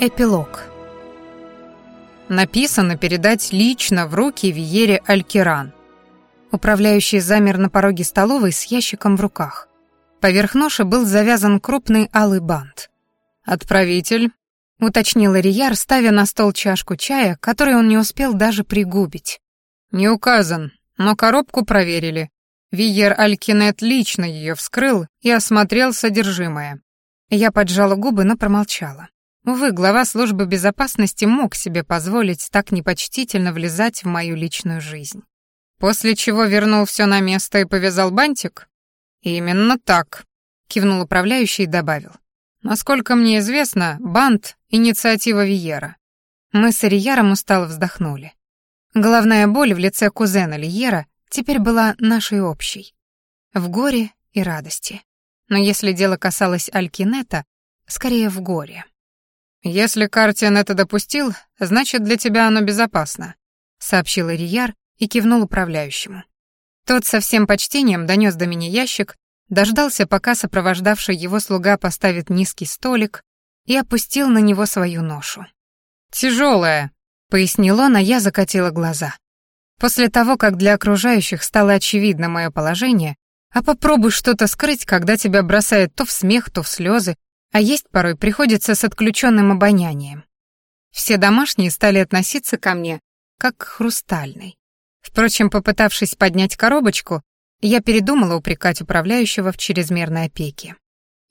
Эпилог. Написано передать лично в руки Виере Алькиран. Управляющий замер на пороге столовой с ящиком в руках. Поверх ноши был завязан крупный алый бант. «Отправитель», — уточнил Рияр, ставя на стол чашку чая, который он не успел даже пригубить. «Не указан, но коробку проверили. Виер Алькинет лично ее вскрыл и осмотрел содержимое». Я поджала губы, но промолчала. Увы, глава службы безопасности мог себе позволить так непочтительно влезать в мою личную жизнь. После чего вернул все на место и повязал бантик? Именно так, кивнул управляющий и добавил. Насколько мне известно, бант — инициатива Виера. Мы с Рияром устало вздохнули. Головная боль в лице кузена Лиера теперь была нашей общей. В горе и радости. Но если дело касалось Алькинета, скорее в горе. «Если Картиан это допустил, значит, для тебя оно безопасно», — сообщил Ирияр и кивнул управляющему. Тот со всем почтением донес до меня ящик, дождался, пока сопровождавший его слуга поставит низкий столик и опустил на него свою ношу. «Тяжелая», — пояснил он, а я закатила глаза. После того, как для окружающих стало очевидно мое положение, а попробуй что-то скрыть, когда тебя бросает то в смех, то в слезы, а есть порой приходится с отключенным обонянием. Все домашние стали относиться ко мне как к хрустальной. Впрочем, попытавшись поднять коробочку, я передумала упрекать управляющего в чрезмерной опеке.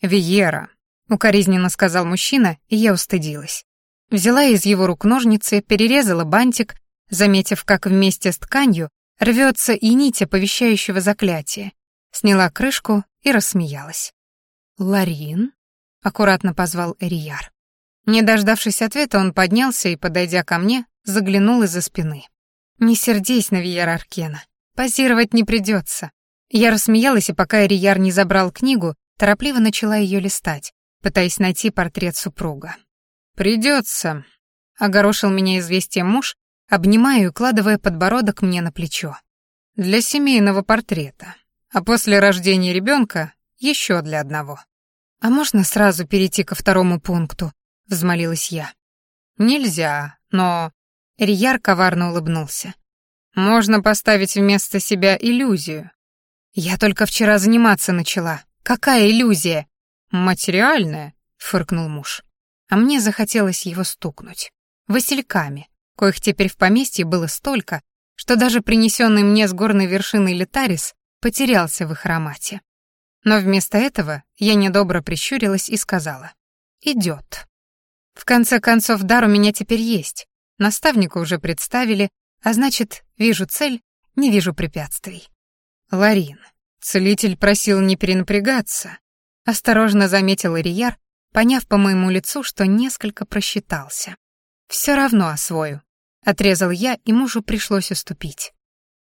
«Виера», — укоризненно сказал мужчина, и я устыдилась. Взяла из его рук ножницы, перерезала бантик, заметив, как вместе с тканью рвется и нить оповещающего заклятия, сняла крышку и рассмеялась. «Ларин?» Аккуратно позвал Эрияр. Не дождавшись ответа, он поднялся и, подойдя ко мне, заглянул из-за спины. «Не сердись на Вияр Аркена. Позировать не придется». Я рассмеялась, и пока Эрияр не забрал книгу, торопливо начала ее листать, пытаясь найти портрет супруга. «Придется», — огорошил меня известие муж, обнимая и укладывая подбородок мне на плечо. «Для семейного портрета, а после рождения ребенка еще для одного». «А можно сразу перейти ко второму пункту?» — взмолилась я. «Нельзя, но...» Рияр коварно улыбнулся. «Можно поставить вместо себя иллюзию». «Я только вчера заниматься начала. Какая иллюзия?» «Материальная», — фыркнул муж. А мне захотелось его стукнуть. Васильками, коих теперь в поместье было столько, что даже принесенный мне с горной вершины летарис потерялся в их аромате. Но вместо этого я недобро прищурилась и сказала. «Идет». В конце концов, дар у меня теперь есть. Наставника уже представили, а значит, вижу цель, не вижу препятствий. Ларин. Целитель просил не перенапрягаться. Осторожно заметил Ирияр, поняв по моему лицу, что несколько просчитался. Все равно освою. Отрезал я, и мужу пришлось уступить.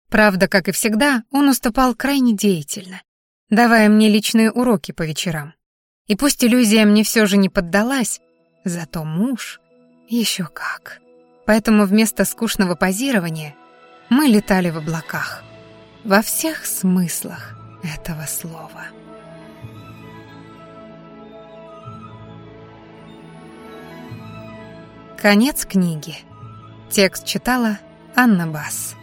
Правда, как и всегда, он уступал крайне деятельно давая мне личные уроки по вечерам. И пусть иллюзия мне все же не поддалась, зато муж еще как. Поэтому вместо скучного позирования мы летали в облаках. Во всех смыслах этого слова. Конец книги. Текст читала Анна Басс.